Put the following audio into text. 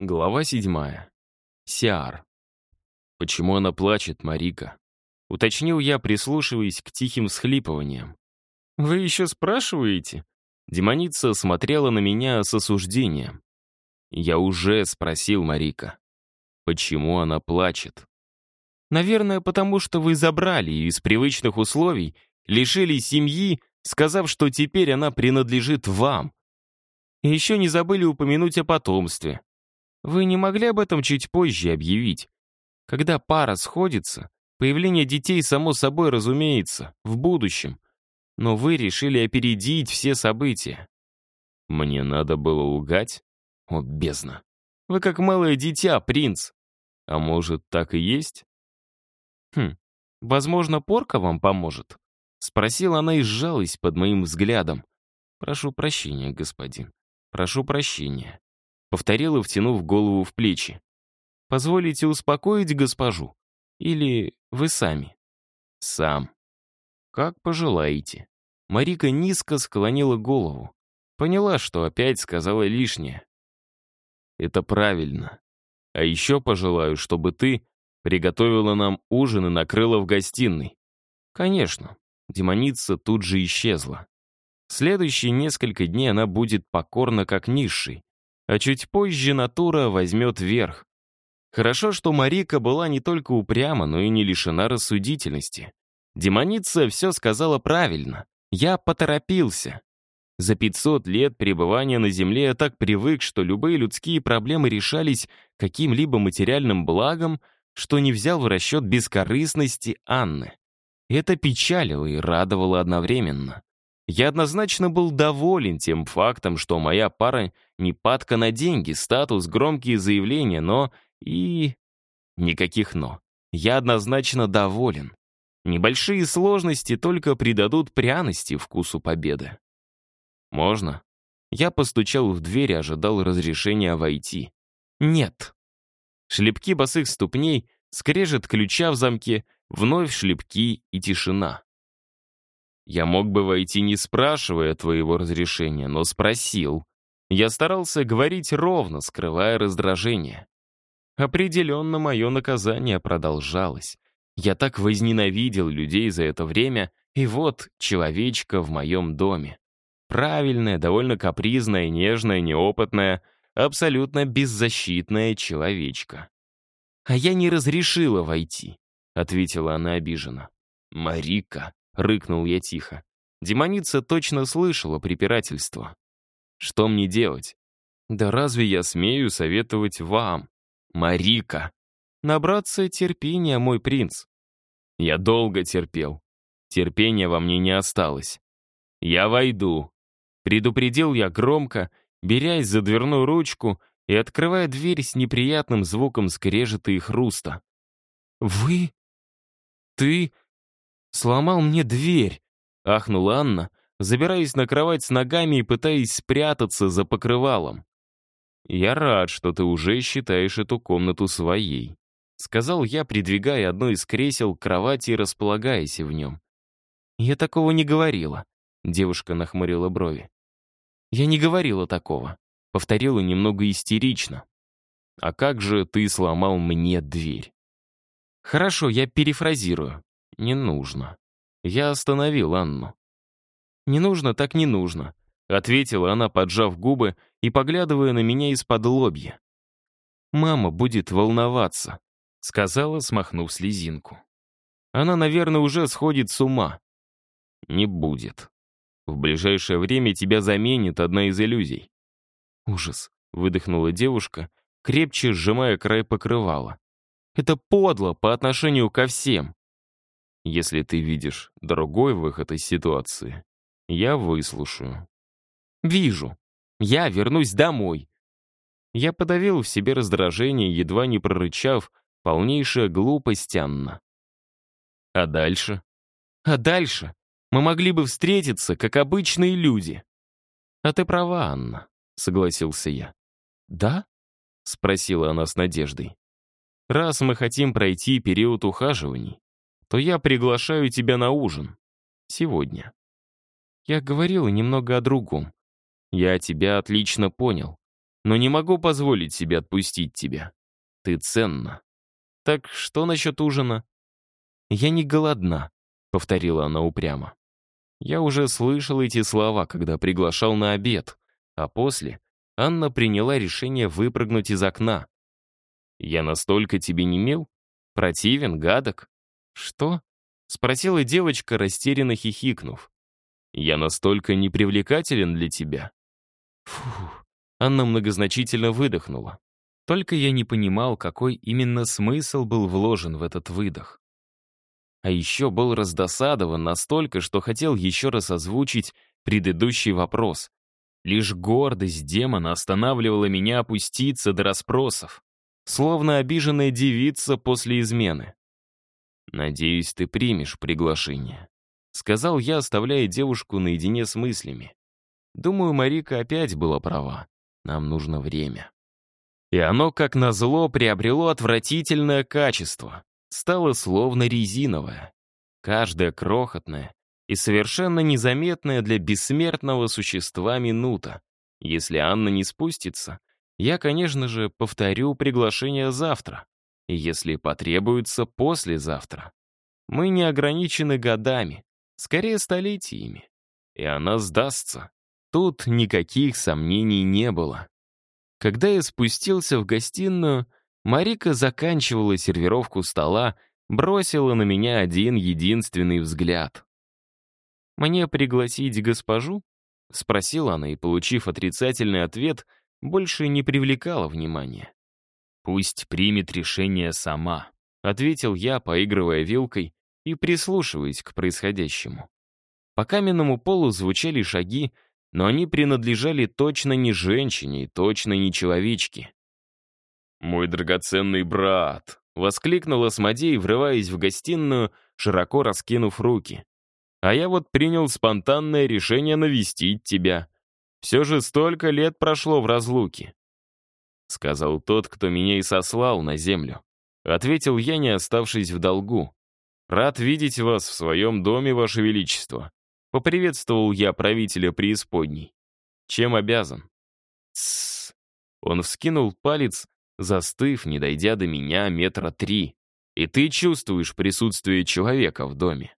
Глава седьмая. Сиар. «Почему она плачет, Марика?» Уточнил я, прислушиваясь к тихим всхлипываниям. «Вы еще спрашиваете?» Демоница смотрела на меня с осуждением. Я уже спросил Марика, почему она плачет. «Наверное, потому что вы забрали ее из привычных условий, лишили семьи, сказав, что теперь она принадлежит вам. И еще не забыли упомянуть о потомстве. Вы не могли об этом чуть позже объявить? Когда пара сходится, появление детей само собой разумеется, в будущем. Но вы решили опередить все события. Мне надо было лгать? О, бездна. Вы как малое дитя, принц. А может, так и есть? Хм, возможно, порка вам поможет? Спросила она и сжалась под моим взглядом. Прошу прощения, господин. Прошу прощения. Повторила, втянув голову в плечи. «Позволите успокоить госпожу? Или вы сами?» «Сам». «Как пожелаете». Марика низко склонила голову. Поняла, что опять сказала лишнее. «Это правильно. А еще пожелаю, чтобы ты приготовила нам ужин и накрыла в гостиной». «Конечно». Демоница тут же исчезла. Следующие несколько дней она будет покорна как низший, а чуть позже натура возьмет верх. Хорошо, что Марика была не только упряма, но и не лишена рассудительности. Демоница все сказала правильно. Я поторопился. За 500 лет пребывания на Земле я так привык, что любые людские проблемы решались каким-либо материальным благом, что не взял в расчет бескорыстности Анны. Это печалило и радовало одновременно. Я однозначно был доволен тем фактом, что моя пара не падка на деньги, статус, громкие заявления, но и... Никаких «но». Я однозначно доволен. Небольшие сложности только придадут пряности вкусу победы. «Можно?» Я постучал в дверь и ожидал разрешения войти. «Нет». Шлепки босых ступней, скрежет ключа в замке, вновь шлепки и тишина. Я мог бы войти, не спрашивая твоего разрешения, но спросил. Я старался говорить ровно, скрывая раздражение. Определенно, мое наказание продолжалось. Я так возненавидел людей за это время, и вот человечка в моем доме. Правильная, довольно капризная, нежная, неопытная, абсолютно беззащитная человечка. «А я не разрешила войти», — ответила она обиженно. «Марика», Рыкнул я тихо. Демоница точно слышала препирательство. Что мне делать? Да разве я смею советовать вам, Марика? Набраться терпения, мой принц. Я долго терпел. Терпения во мне не осталось. Я войду. Предупредил я громко, берясь за дверную ручку и открывая дверь с неприятным звуком скрежета и хруста. «Вы? Ты?» Сломал мне дверь!» — ахнула Анна, забираясь на кровать с ногами и пытаясь спрятаться за покрывалом. «Я рад, что ты уже считаешь эту комнату своей», — сказал я, придвигая одно из кресел к кровати и располагаясь в нем. «Я такого не говорила», — девушка нахмурила брови. «Я не говорила такого», — повторила немного истерично. «А как же ты сломал мне дверь?» «Хорошо, я перефразирую. «Не нужно». Я остановил Анну. «Не нужно, так не нужно», — ответила она, поджав губы и поглядывая на меня из-под лобья. «Мама будет волноваться», — сказала, смахнув слезинку. «Она, наверное, уже сходит с ума». «Не будет. В ближайшее время тебя заменит одна из иллюзий». «Ужас», — выдохнула девушка, крепче сжимая край покрывала. «Это подло по отношению ко всем. Если ты видишь другой выход из ситуации, я выслушаю. Вижу. Я вернусь домой. Я подавил в себе раздражение, едва не прорычав, полнейшая глупость Анна. А дальше? А дальше мы могли бы встретиться, как обычные люди. А ты права, Анна, согласился я. Да? Спросила она с надеждой. Раз мы хотим пройти период ухаживаний, то я приглашаю тебя на ужин. Сегодня. Я говорила немного о другом. Я тебя отлично понял. но не могу позволить себе отпустить тебя. Ты ценна. Так что насчет ужина? Я не голодна, повторила она упрямо. Я уже слышал эти слова, когда приглашал на обед, а после Анна приняла решение выпрыгнуть из окна. «Я настолько тебе не мил? Противен, гадок?» «Что?» — спросила девочка, растерянно хихикнув. «Я настолько непривлекателен для тебя?» Фух, Анна многозначительно выдохнула. Только я не понимал, какой именно смысл был вложен в этот выдох. А еще был раздосадован настолько, что хотел еще раз озвучить предыдущий вопрос. Лишь гордость демона останавливала меня опуститься до расспросов, словно обиженная девица после измены. «Надеюсь, ты примешь приглашение», — сказал я, оставляя девушку наедине с мыслями. Думаю, Марика опять была права. Нам нужно время. И оно, как назло, приобрело отвратительное качество. Стало словно резиновое. Каждая крохотная и совершенно незаметная для бессмертного существа минута. Если Анна не спустится, я, конечно же, повторю приглашение завтра. И если потребуется, послезавтра. Мы не ограничены годами, скорее столетиями. И она сдастся. Тут никаких сомнений не было. Когда я спустился в гостиную, Марика заканчивала сервировку стола, бросила на меня один единственный взгляд. «Мне пригласить госпожу?» — спросила она и, получив отрицательный ответ, больше не привлекала внимания. «Пусть примет решение сама», — ответил я, поигрывая вилкой и прислушиваясь к происходящему. По каменному полу звучали шаги, но они принадлежали точно не женщине и точно не человечке. «Мой драгоценный брат!» — воскликнул Асмодей, врываясь в гостиную, широко раскинув руки. «А я вот принял спонтанное решение навестить тебя. Все же столько лет прошло в разлуке», — сказал тот, кто меня и сослал на землю. Ответил я, не оставшись в долгу. «Рад видеть вас в своем доме, Ваше Величество. Поприветствовал я правителя преисподней. Чем обязан? Тссс. Он вскинул палец, застыв, не дойдя до меня метра три. И ты чувствуешь присутствие человека в доме.